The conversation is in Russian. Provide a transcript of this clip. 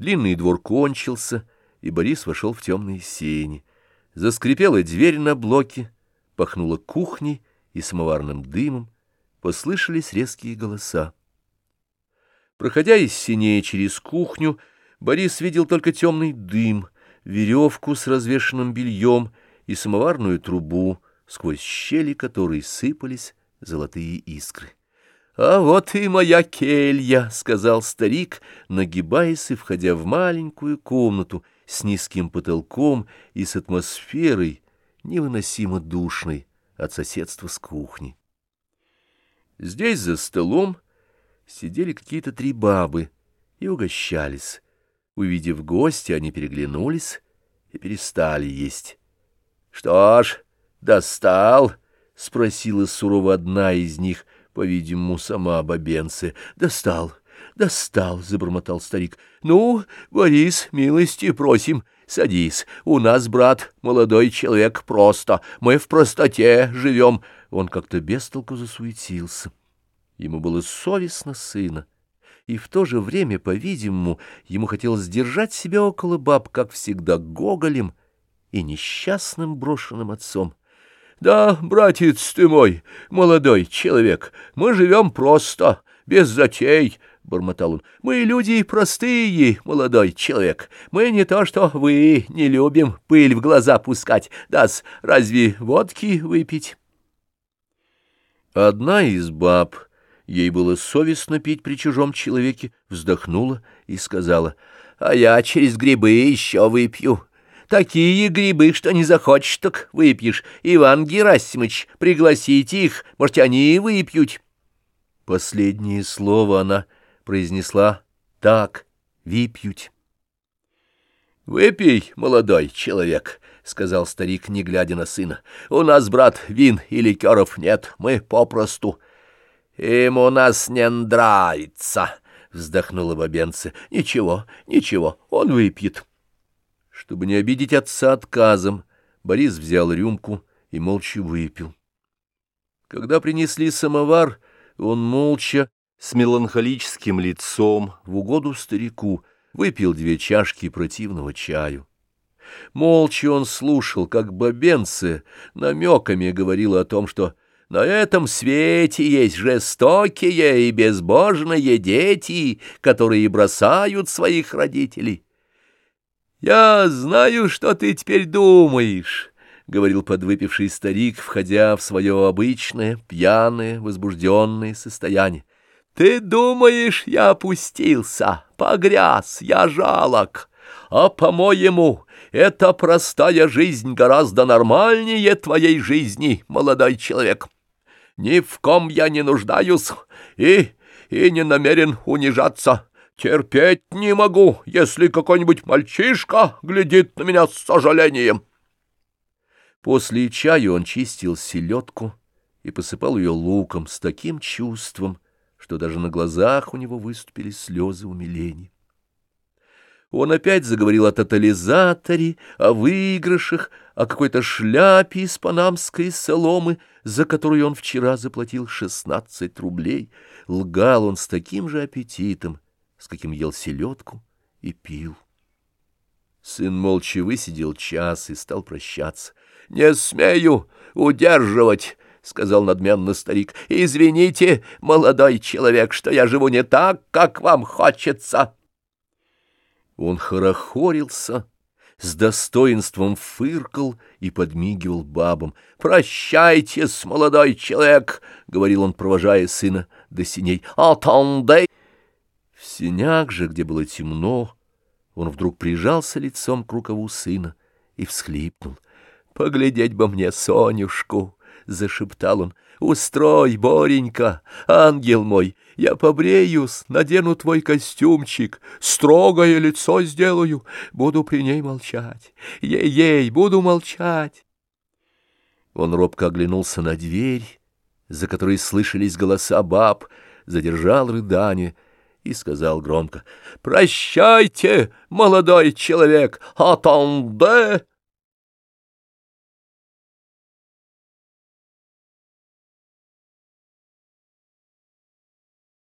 Длинный двор кончился, и Борис вошел в темные сени. Заскрипела дверь на блоке, пахнуло кухней и самоварным дымом, послышались резкие голоса. Проходя из синей через кухню, Борис видел только темный дым, веревку с развешенным бельем и самоварную трубу, сквозь щели которой сыпались золотые искры. «А вот и моя келья», — сказал старик, нагибаясь и входя в маленькую комнату с низким потолком и с атмосферой, невыносимо душной от соседства с кухней. Здесь за столом сидели какие-то три бабы и угощались. Увидев гостя, они переглянулись и перестали есть. — Что ж, достал? — спросила сурово одна из них, по-видимому, сама бабенцы. — Достал, достал, — забормотал старик. — Ну, Борис, милости просим, садись. У нас, брат, молодой человек, просто. Мы в простоте живем. Он как-то бестолку засуетился. Ему было совестно сына, и в то же время, по-видимому, ему хотелось держать себя около баб, как всегда, гоголем и несчастным брошенным отцом. «Да, братец ты мой, молодой человек, мы живем просто, без затей», — бормотал он. «Мы люди простые, молодой человек. Мы не то что вы, не любим пыль в глаза пускать. Да-с, разве водки выпить?» Одна из баб Ей было совестно пить при чужом человеке, вздохнула и сказала, «А я через грибы еще выпью. Такие грибы, что не захочешь, так выпьешь. Иван Герасимович, пригласите их, может, они и выпьют». Последнее слово она произнесла так, «выпьют». «Выпей, молодой человек», — сказал старик, не глядя на сына. «У нас, брат, вин и ликеров нет, мы попросту...» «Им у нас не нравится», — вздохнула бабенца. «Ничего, ничего, он выпьет». Чтобы не обидеть отца отказом, Борис взял рюмку и молча выпил. Когда принесли самовар, он молча, с меланхолическим лицом, в угоду старику, выпил две чашки противного чаю. Молча он слушал, как бабенце намеками говорила о том, что на этом свете есть жестокие и безбожные дети, которые бросают своих родителей. «Я знаю, что ты теперь думаешь», — говорил подвыпивший старик, входя в свое обычное, пьяное, возбужденное состояние. «Ты думаешь, я опустился, погряз, я жалок, а, по-моему, эта простая жизнь гораздо нормальнее твоей жизни, молодой человек». Ни в ком я не нуждаюсь и, и не намерен унижаться. Терпеть не могу, если какой-нибудь мальчишка глядит на меня с сожалением. После чая он чистил селедку и посыпал ее луком с таким чувством, что даже на глазах у него выступили слезы умиления. Он опять заговорил о тотализаторе, о выигрышах, о какой-то шляпе из панамской соломы, за которую он вчера заплатил шестнадцать рублей. Лгал он с таким же аппетитом, с каким ел селедку и пил. Сын молча высидел час и стал прощаться. — Не смею удерживать! — сказал надменно старик. — Извините, молодой человек, что я живу не так, как вам хочется. Он хорохорился, с достоинством фыркал и подмигивал бабам. «Прощайтесь, молодой человек!» — говорил он, провожая сына до синей. «Атанде!» В синях же, где было темно, он вдруг прижался лицом к рукаву сына и всхлипнул. «Поглядеть бы мне Сонюшку!» — зашептал он. «Устрой, Боренька, ангел мой, я побреюсь, надену твой костюмчик, строгое лицо сделаю, буду при ней молчать, ей-ей, буду молчать». Он робко оглянулся на дверь, за которой слышались голоса баб, задержал рыдание и сказал громко, «Прощайте, молодой человек, атанде!»